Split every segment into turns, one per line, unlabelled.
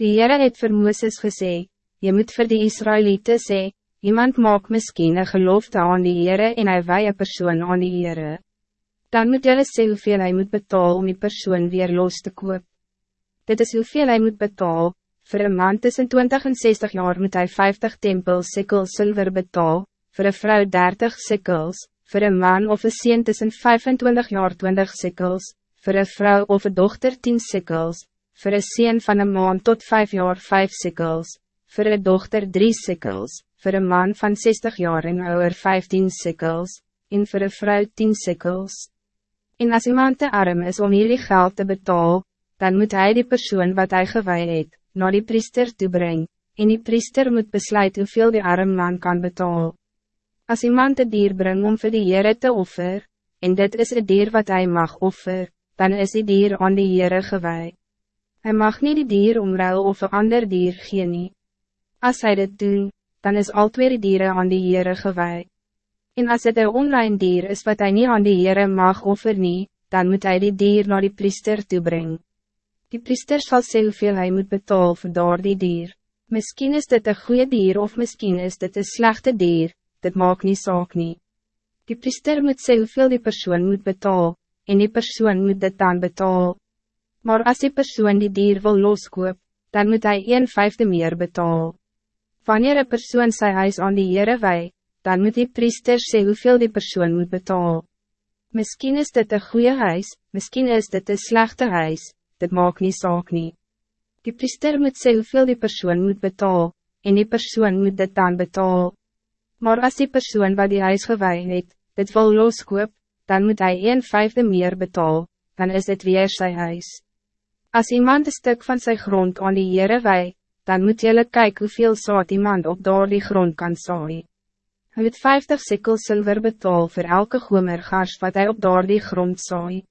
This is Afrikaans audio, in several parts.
Die Heere het vir Mooses gesê, Je moet voor die Israëlieten sê, iemand maak miskien een gelofte aan die Heere en hy wei een persoon aan die Heere. Dan moet jylle sê hoeveel hy moet betalen om die persoon weer los te koop. Dit is hoeveel hij moet betalen. Voor een man tussen 20 en 60 jaar moet hij 50 tempel sikkels zilver betalen. Voor een vrouw 30 sikkels. Voor een man of een sien tussen 25 jaar 20 sikkels. Voor een vrouw of een dochter 10 sikkels. Voor een sien van een man tot 5 jaar 5 sikkels. Voor een dochter 3 sikkels. Voor een man van 60 jaar en ouder 15 sikkels. En voor een vrouw 10 sikkels. En als iemand te arm is om jullie geld te betalen dan moet hij die persoon wat hij gewaai het, naar die priester toe brengen, en die priester moet besluiten hoeveel die arm man kan betalen. Als iemand een dier brengt om voor die Heere te offer, en dit is het dier wat hij mag offer, dan is die dier aan die Heere gewaai. Hij mag niet die dier omruil of een ander dier gee nie. As hy dit doen, dan is al twee die dieren aan die Heere gewaai. En als het een online dier is wat hij niet aan die Heere mag offer nie, dan moet hij die dier naar die priester toe brengen. Die priester zal sê hoeveel hij moet betalen voor daar die dier. Misschien is dit een goede dier of misschien is dit een slechte dier, dit maakt niet saak nie. Die priester moet sê hoeveel die persoon moet betalen, en die persoon moet dit dan betalen. Maar als die persoon die dier wil loskoop, dan moet hij een vijfde meer betalen. Wanneer een persoon sy huis aan die Heere wei, dan moet die priester sê hoeveel die persoon moet betalen. Misschien is dit een goede huis, misschien is dit een slechte huis, dit maak nie saak nie. Die priester moet sê hoeveel die persoon moet betaal, en die persoon moet dit dan betaal. Maar als die persoon wat die huis gewaai het, dit wil loskoop, dan moet hij een vijfde meer betaal, dan is het weer zijn huis. Als iemand een stuk van zijn grond aan die Heere wei, dan moet jullie kijken hoeveel saad iemand op door die grond kan saai. Hij moet 50 sikkel zilver betaal voor elke gomer gars wat hij op door die grond saai.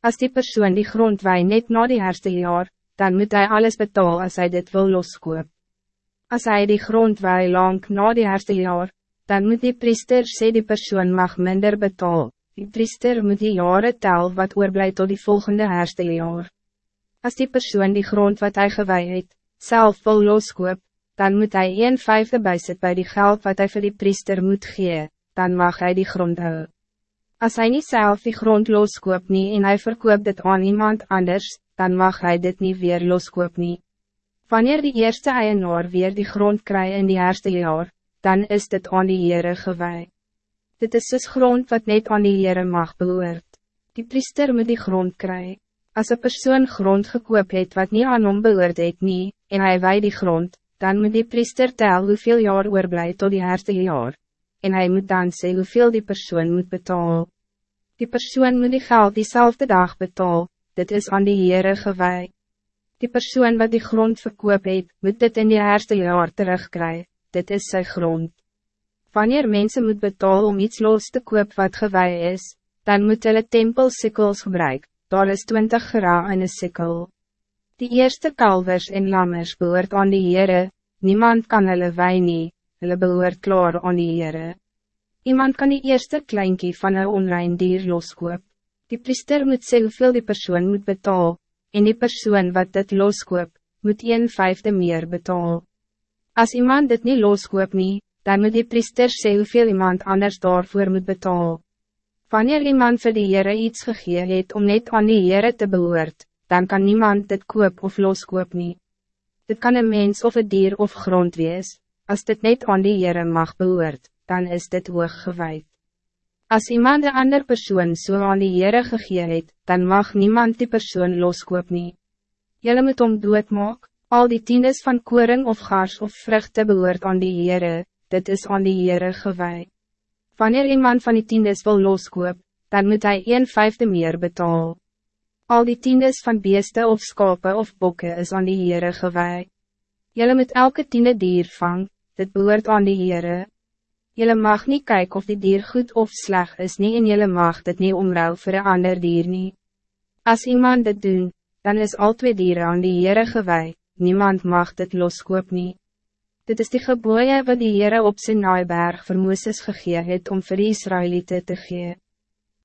Als die persoon die grond wij net na die herste jaar, dan moet hij alles betalen als hij dit wil loskoop. Als hij die grond wij lang na die herste jaar, dan moet die priester sê die persoon mag minder betalen. Die priester moet die jaren tel wat oorblij tot die volgende herste jaar. Als die persoon die grond wat hij gewaai het, zelf wil loskoop, dan moet hij een vijfde bijzet bij die geld wat hij voor die priester moet geven, dan mag hij die grond houden. Als hij niet zelf die grond loskoop nie en hij verkoopt dit aan iemand anders, dan mag hij dit niet weer loskoop nie. Wanneer die eerste eienaar weer die grond krijgt in die eerste jaar, dan is dit aan die Heere gewaai. Dit is dus grond wat net aan die Heere mag behoort. Die priester moet die grond krijgen. Als een persoon grond gekoop het wat niet aan hom behoort het nie, en hij wij die grond, dan moet die priester tel hoeveel jaar oorblij tot die eerste jaar en hij moet dan sê hoeveel die persoon moet betalen. Die persoon moet die geld diezelfde dag betalen, dit is aan die Heere gewaai. Die persoon wat die grond verkoop het, moet dit in die eerste jaar terugkrijgen. dit is zijn grond. Wanneer mensen moet betalen om iets los te koop wat gewaai is, dan moet hulle tempel sikkels gebruik, daar is 20 gra in een sikkel. Die eerste kalvers en lammers behoort aan die Heere, niemand kan hulle wei nie, hulle behoort klaar aan die Heere. Iemand kan die eerste kleinkie van een onrein dier loskoop. Die priester moet sê hoeveel die persoon moet betaal, en die persoon wat dit loskoop, moet een vijfde meer betaal. Als iemand dit niet loskoop nie, dan moet die priester sê hoeveel iemand anders daarvoor moet betaal. Wanneer iemand vir die Heere iets gegee het om net aan die Heere te behoort, dan kan niemand dit koop of loskoop nie. Dit kan een mens of een dier of grond wees, Als dit net aan die Heere mag behoort, dan is dit hoog gewijd. Als iemand een ander persoon so aan die Heere gegee het, dan mag niemand die persoon loskoop nie. Julle moet om doodmaak, al die tiendes van koring of gars of vruchten behoort aan die Heere, dit is aan die Heere gewijd. Wanneer iemand van die tiendes wil loskoop, dan moet hij een vijfde meer betalen. Al die tiendes van beeste of skape of bokken is aan die Heere gewijd. Julle moet elke tiende dier vang, dit behoort aan die Heere. Jylle mag niet kijken of die dier goed of sleg is nie en jylle mag dit nie omruil voor een ander dier nie. As iemand dit doen, dan is al twee dieren aan die Heere gewij, niemand mag dit loskoop nie. Dit is die geboeie wat die Heere op zijn naaiberg vir Mooses gegee het om vir die Israëlieten te gee.